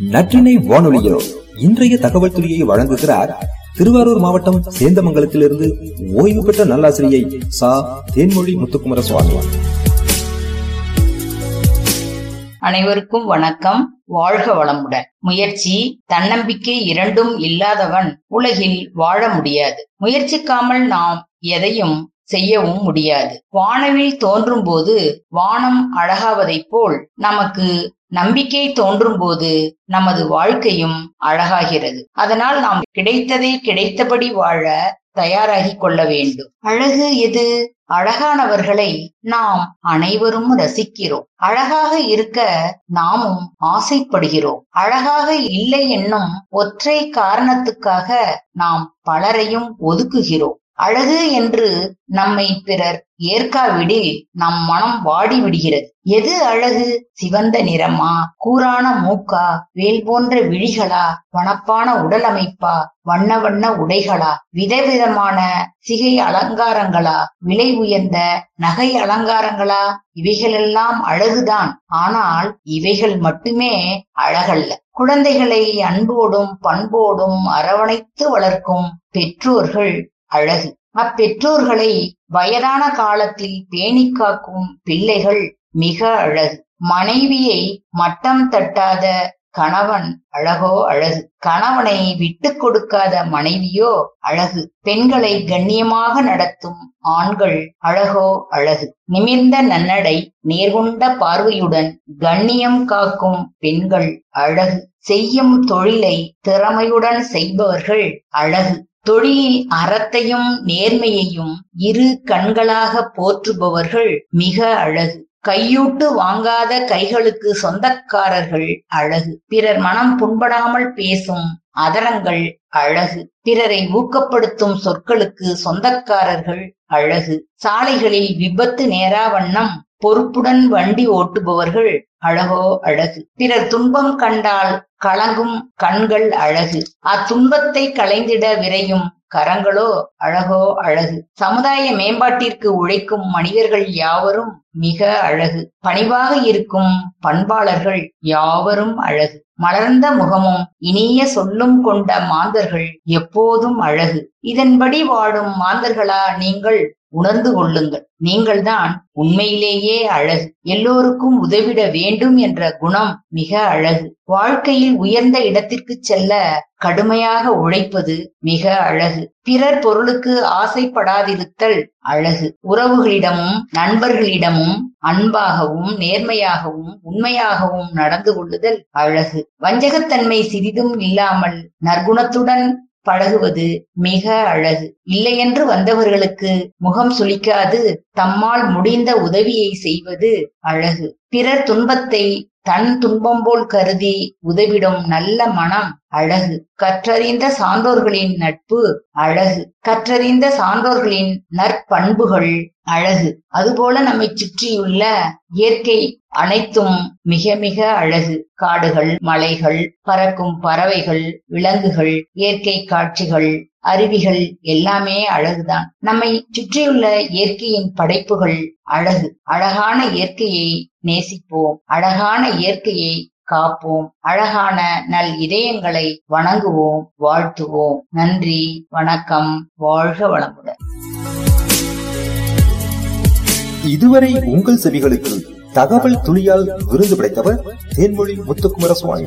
நற்றினை வானொலியோ இன்றைய தகவல் துறையை வழங்குகிறார் திருவாரூர் மாவட்டம் சேந்தமங்கலத்திலிருந்து ஓய்வு பெற்ற நல்லாசிரியை சா. தேன்மொழி முத்துக்குமர சுவாமி அனைவருக்கும் வணக்கம். வாழ்க வளமுடன். முயற்சி தன்னம்பிக்கை இரண்டும் இல்லாதவன் உலகில் வாழ முடியாது. முயற்சிக்காமல் நாம் எதையும் செய்யவும் முடியாது. வானவில் தோன்றும் போது வானம் அழகாவதைப் போல் நமக்கு நம்பிக்கை தோன்றும் போது நமது வாழ்க்கையும் அழகாகிறது. அதனால் நாம் கிடைத்ததை கிடைத்தபடி வாழ தயாராகி கொள்ள வேண்டும். அழகு எது? அழகானவர்களை நாம் அனைவரும் ரசிக்கிறோம். அழகாக இருக்க நாமும் ஆசைப்படுகிறோம். அழகாக இல்லை என்னும் ஒற்றை காரணத்துக்காக நாம் பலரையும் ஒதுக்குகிறோம். அழகு என்று நம்மை பிறர் ஏற்காவிடில் நம் மனம் வாடி விடுகிறது எது அழகு? சிவந்த நிறமா? கூரான மூக்கா? வேல் போன்ற விழிகளா? வனப்பான உடல் அமைப்பா வண்ண வண்ண உடைகளா? விதவிதமான சிகை அலங்காரங்களா? விலை உயர்ந்த நகை அலங்காரங்களா? இவைகளெல்லாம் அழகுதான். ஆனால் இவைகள் மட்டுமே அழகல்ல. குழந்தைகளை அன்போடும் பண்போடும் அரவணைத்து வளர்க்கும் பெற்றோர்கள் அழகு. அப்பெற்றோர்களை வயதான காலத்தில் பேணி காக்கும் பிள்ளைகள் மிக அழகு. மனைவியை மட்டம் தட்டாத கணவன் அழகோ அழகு. கணவனை விட்டு கொடுக்காத மனைவியோ அழகு. பெண்களை கண்ணியமாக நடத்தும் ஆண்கள் அழகோ அழகு. நிமிர்ந்த நன்னடை நேர்கொண்ட பார்வையுடன் கண்ணியம் காக்கும் பெண்கள் அழகு. செய்யும் தொழிலை திறமையுடன் செய்பவர்கள் அழகு. தொழிலில் அறத்தையும் நேர்மையையும் இரு கண்களாக போற்றுபவர்கள் மிக அழகு. கையூட்டு வாங்காத கைகளுக்கு சொந்தக்காரர்கள் அழகு. பிறர் மனம் புண்படாமல் பேசும் அதரங்கள் அழகு. பிறரை ஊக்கப்படுத்தும் சொற்களுக்கு சொந்தக்காரர்கள் அழகு. சாலைகளில் விபத்து நேரா வண்ணம் பொறுப்புடன் வண்டி ஓட்டுபவர்கள் அழகோ அழகு. பிறர் துன்பம் கண்டால் கலங்கும் கண்கள் அழகு. அத்துன்பத்தை களைந்திட விரையும் கரங்களோ அழகோ அழகு. சமுதாய மேம்பாட்டிற்கு உழைக்கும் மனிதர்கள் யாவரும் மிக அழகு. பணிவாக இருக்கும் பண்பாளர்கள் யாவரும் அழகு. மலர்ந்த முகமும் இனிய சொல்லும் கொண்ட மாந்தர்கள் எப்போதும் அழகு. இதன்படி வாழும் மாந்தர்களா நீங்கள்? உணர்ந்து கொள்ளுங்கள். நீங்கள்தான் உண்மையிலேயே அழகு. எல்லோருக்கும் உதவிட வேண்டும் என்ற குணம் மிக அழகு. வாழ்க்கையில் உயர்ந்த இடத்திற்கு செல்ல கடுமையாக உழைப்பது மிக அழகு. பிறர் பொருளுக்கு ஆசைப்படாதிருத்தல் அழகு. உறவுகளிடமும் நண்பர்களிடமும் அன்பாகவும் நேர்மையாகவும் உண்மையாகவும் நடந்து கொள்ளுதல் அழகு. வஞ்சகத்தன்மை சிறிதும் இல்லாமல் நற்குணத்துடன் பழகுவது மிக அழகு. இல்லையென்று வந்தவர்களுக்கு முகம் சுளிக்காது தம்மால் முடிந்த உதவியை செய்வது அழகு. பிறர் துன்பத்தை தன் துன்பம் போல் கருதி உதவிடும் நல்ல மனம் அழகு. கற்றறிந்த சான்றோர்களின் நட்பு அழகு. கற்றறிந்த சான்றோர்களின் நற்பண்புகள் அழகு. அதுபோல நம்மை சுற்றியுள்ள இயற்கை அனைத்தும் மிக மிக அழகு. காடுகள் மலைகள் பறக்கும் பறவைகள் விலங்குகள் இயற்கை காட்சிகள் அருவிகள் எல்லாமே அழகுதான். நம்மை சுற்றியுள்ள இயற்கையின் படைப்புகள் அழகு. அழகான இயற்கையை நேசிப்போம். அழகான இயற்கையை காப்போம். அழகான நல் இதயங்களை வணங்குவோம். வாழ்த்துவோம். நன்றி. வணக்கம். வாழ்க வளமுடன். இதுவரை உங்கள் செவிகளுக்கு தகவல் துளியால் விருது படைத்தவர் தேன்மொழி முத்துக்குமர சுவாமி